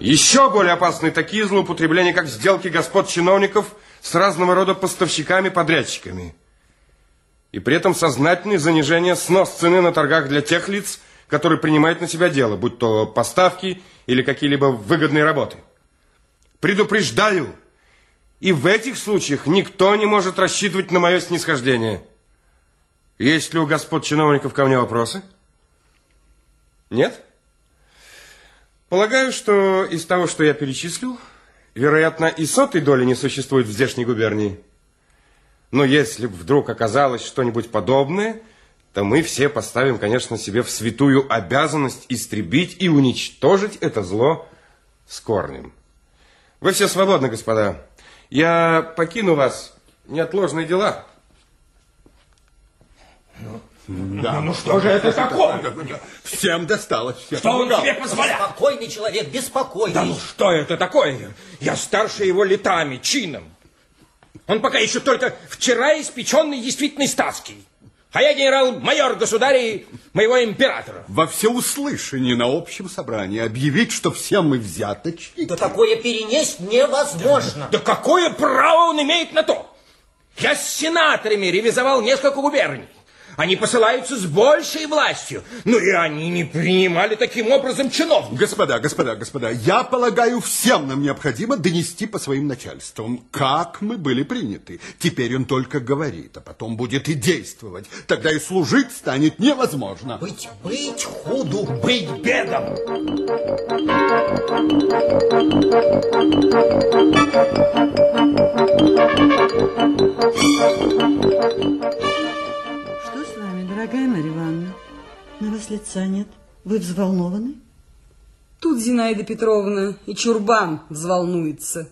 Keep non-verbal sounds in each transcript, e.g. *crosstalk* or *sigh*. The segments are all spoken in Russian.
Еще более опасны такие злоупотребления, как сделки господ чиновников с разного рода поставщиками-подрядчиками. И при этом сознательное занижение снос цены на торгах для тех лиц, которые принимают на себя дело, будь то поставки или какие-либо выгодные работы. Предупреждаю, и в этих случаях никто не может рассчитывать на мое снисхождение. Есть ли у господ чиновников ко мне вопросы? Нет? Полагаю, что из того, что я перечислил, вероятно, и сотой доли не существует в здешней губернии. Но если вдруг оказалось что-нибудь подобное, то мы все поставим, конечно, себе в святую обязанность истребить и уничтожить это зло с корнем. Вы все свободны, господа. Я покину вас. Неотложные дела. Ну, да, ну что же это такое? Всем досталось. Всем что он тебе позволяет? Спокойный человек, беспокойный. Да ну что это такое? Я старше его летами, чином. Он пока еще только вчера испеченный действительный статский. А я генерал-майор государя моего императора. Во всеуслышание на общем собрании объявить, что все мы взяточники. Да такое перенесть невозможно. Да, да какое право он имеет на то? Я с сенаторами ревизовал несколько губерний. Они посылаются с большей властью. Ну и они не принимали таким образом чиновников. Господа, господа, господа, я полагаю, всем нам необходимо донести по своим начальствам, как мы были приняты. Теперь он только говорит, а потом будет и действовать. Тогда и служить станет невозможно. Быть, быть худу, быть бедом. Дорогая Марья Ивановна, на вас лица нет. Вы взволнованы? Тут Зинаида Петровна и Чурбан взволнуется.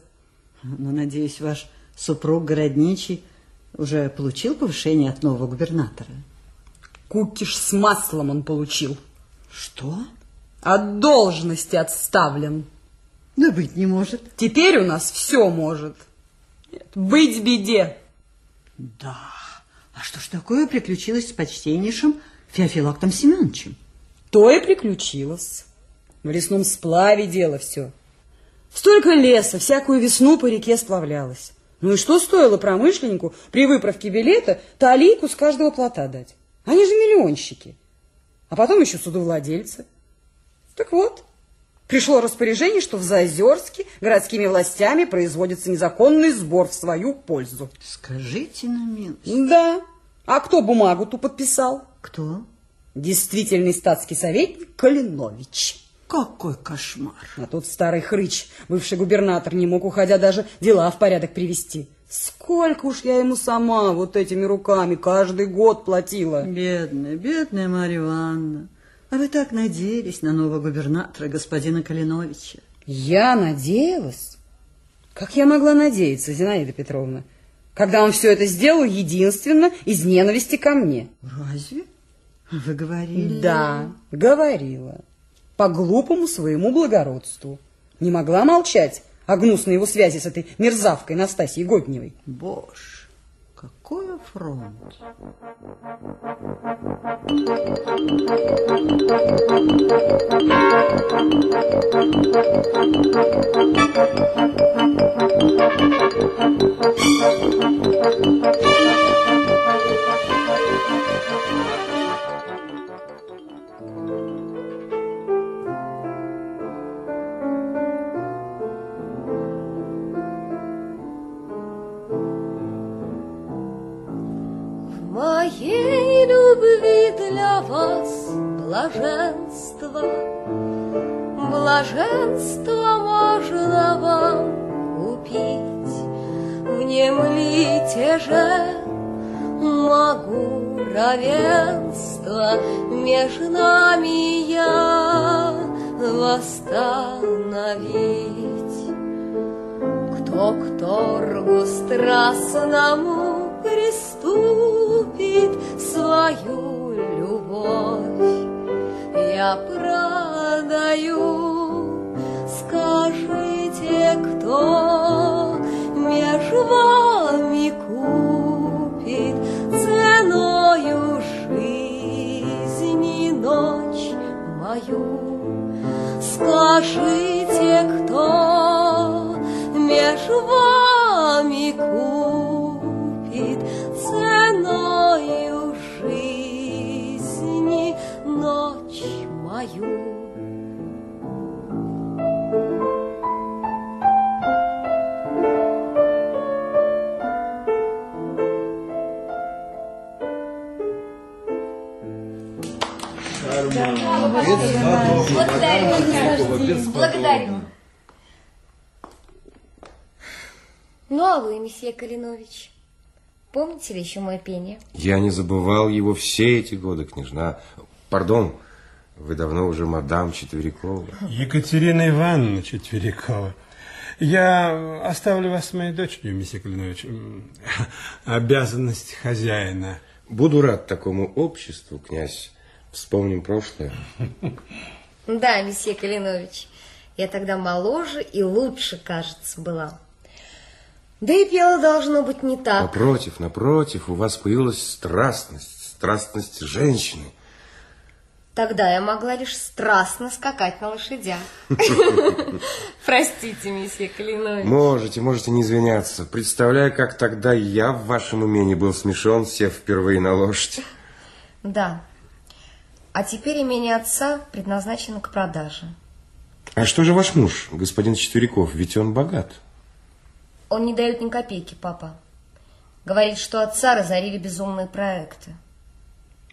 Но, надеюсь, ваш супруг городничий уже получил повышение от нового губернатора? Кукиш с маслом он получил. Что? От должности отставлен. Да быть не может. Теперь у нас все может. Нет, быть беде. Да. А что ж такое приключилось с почтеннейшим Феофилактом Семеновичем? То и приключилось. В лесном сплаве дело все. Столько леса, всякую весну по реке сплавлялось. Ну и что стоило промышленнику при выправке билета талийку с каждого плота дать? Они же миллионщики. А потом еще судовладельцы. Так вот, пришло распоряжение, что в Заозерске городскими властями производится незаконный сбор в свою пользу. Скажите на милость. Да. А кто бумагу ту подписал? Кто? Действительный статский советник Калинович. Какой кошмар. А тут старый хрыч, бывший губернатор, не мог, уходя, даже дела в порядок привести. Сколько уж я ему сама вот этими руками каждый год платила. Бедная, бедная Марья Ивановна. А вы так надеялись на нового губернатора, господина Калиновича. Я надеялась? Как я могла надеяться, Зинаида Петровна? когда он все это сделал единственно из ненависти ко мне. Разве? Вы говорили? Да, говорила. По глупому своему благородству. Не могла молчать о гнусной его связи с этой мерзавкой Настасьей Годневой. Боже, какой афронт! моей блаженство, блаженство можно вам купить. Внемлите же, могу равенство между нами я восстановить. Кто к торгу страстному приступит свою любовь, я продаю. Скажите, кто меж вами купит ценою жизни ночь мою? Скажите, Благодарю. Благодарю. Ну, а вы, месье Калинович, помните ли еще мое пение? Я не забывал его все эти годы, княжна. Пардон, вы давно уже мадам Четверякова. Екатерина Ивановна Четверякова. Я оставлю вас с моей дочерью, месье Калинович. Обязанность хозяина. Буду рад такому обществу, князь. Вспомним прошлое. Да, месье Калинович, я тогда моложе и лучше, кажется, была. Да и пела должно быть не так. Напротив, напротив, у вас появилась страстность, страстность женщины. Тогда я могла лишь страстно скакать на лошадях. *laughs* Простите, месье Калинович. Можете, можете не извиняться. Представляю, как тогда я в вашем умении был смешон, сев впервые на лошадь. Да. А теперь имение отца предназначено к продаже. А что же ваш муж, господин Четверяков? Ведь он богат. Он не дает ни копейки, папа. Говорит, что отца разорили безумные проекты.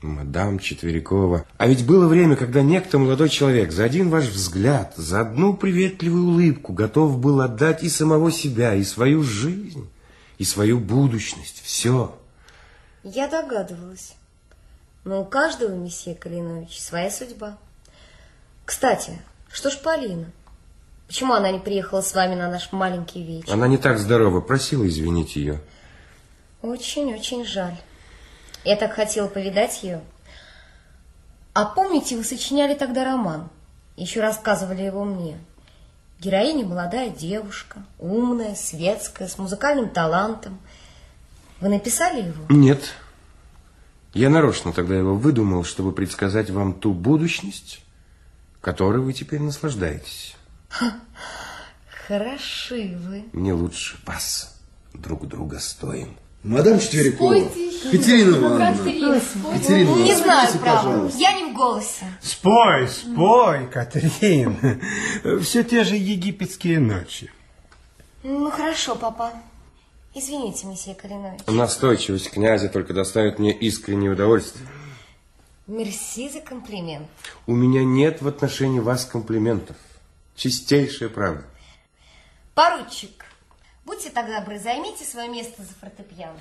Мадам Четверякова. А ведь было время, когда некто молодой человек за один ваш взгляд, за одну приветливую улыбку готов был отдать и самого себя, и свою жизнь, и свою будущность. Все. Я догадывалась. Но у каждого, месье Калинович, своя судьба. Кстати, что ж Полина? Почему она не приехала с вами на наш маленький вечер? Она не так здорова. Просила извинить ее. Очень-очень жаль. Я так хотела повидать ее. А помните, вы сочиняли тогда роман? Еще рассказывали его мне. Героиня молодая девушка, умная, светская, с музыкальным талантом. Вы написали его? Нет. Я нарочно тогда его выдумал, чтобы предсказать вам ту будущность, которой вы теперь наслаждаетесь. Хороши вы. Не лучше вас друг друга стоим. Мадам Четверякова, Катерина Ивановна, Катерина Не Ивановна, знаю, спойте, право. пожалуйста. Я не в голосе. Спой, спой, Катрин. Все те же египетские ночи. Ну, хорошо, папа. Извините, месье Калинович. Настойчивость князя только доставит мне искреннее удовольствие. Мерси за комплимент. У меня нет в отношении вас комплиментов. Чистейшая правда. Поручик, будьте так добры, займите свое место за фортепиано.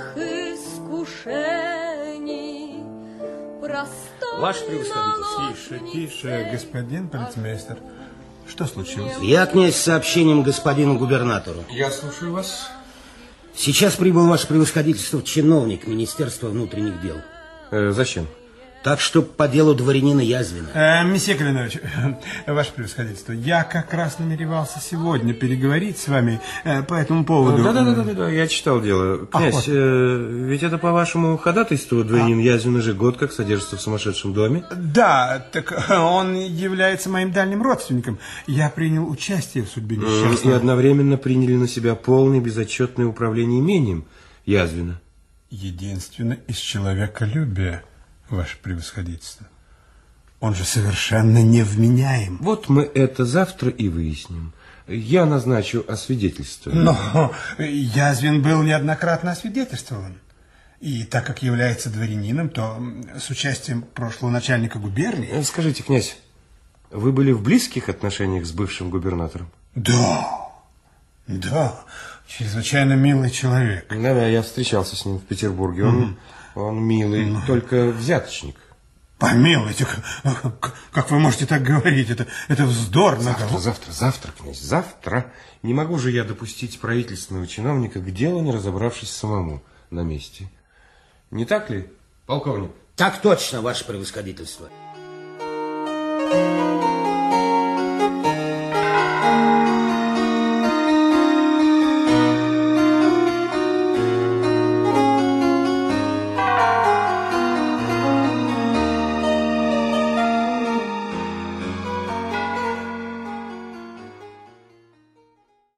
Страстных искушений простой Ваше превосходительство. Тише, тише, господин полицмейстер. Что случилось? Я, князь, с сообщением господину губернатору. Я слушаю вас. Сейчас прибыл ваше превосходительство чиновник Министерства внутренних дел. Э, зачем? Так что по делу дворянина Язвина. Э, месье Калинович, *laughs* ваше превосходительство, я как раз намеревался сегодня переговорить с вами э, по этому поводу. Да, да, да, да, да, я читал дело. Князь, вот. э, ведь это по вашему ходатайству дворянин Язвин уже год как содержится в сумасшедшем доме. Да, так *laughs* он является моим дальним родственником. Я принял участие в судьбе М, И несчастного. одновременно приняли на себя полное безотчетное управление имением Язвина. Единственно из человеколюбия, ваше превосходительство. Он же совершенно невменяем. Вот мы это завтра и выясним. Я назначу освидетельство. Но Язвин был неоднократно освидетельствован. И так как является дворянином, то с участием прошлого начальника губернии... Э, Скажите, князь, вы были в близких отношениях с бывшим губернатором? Да, да, чрезвычайно милый человек. Да, да, я встречался с ним в Петербурге. Он, он милый, только взяточник. Помилуйте, как, как вы можете так говорить? Это, это вздор. Завтра, завтра, завтра, князь, завтра. Не могу же я допустить правительственного чиновника к делу, не разобравшись самому на месте. Не так ли, полковник? Так точно, ваше превосходительство.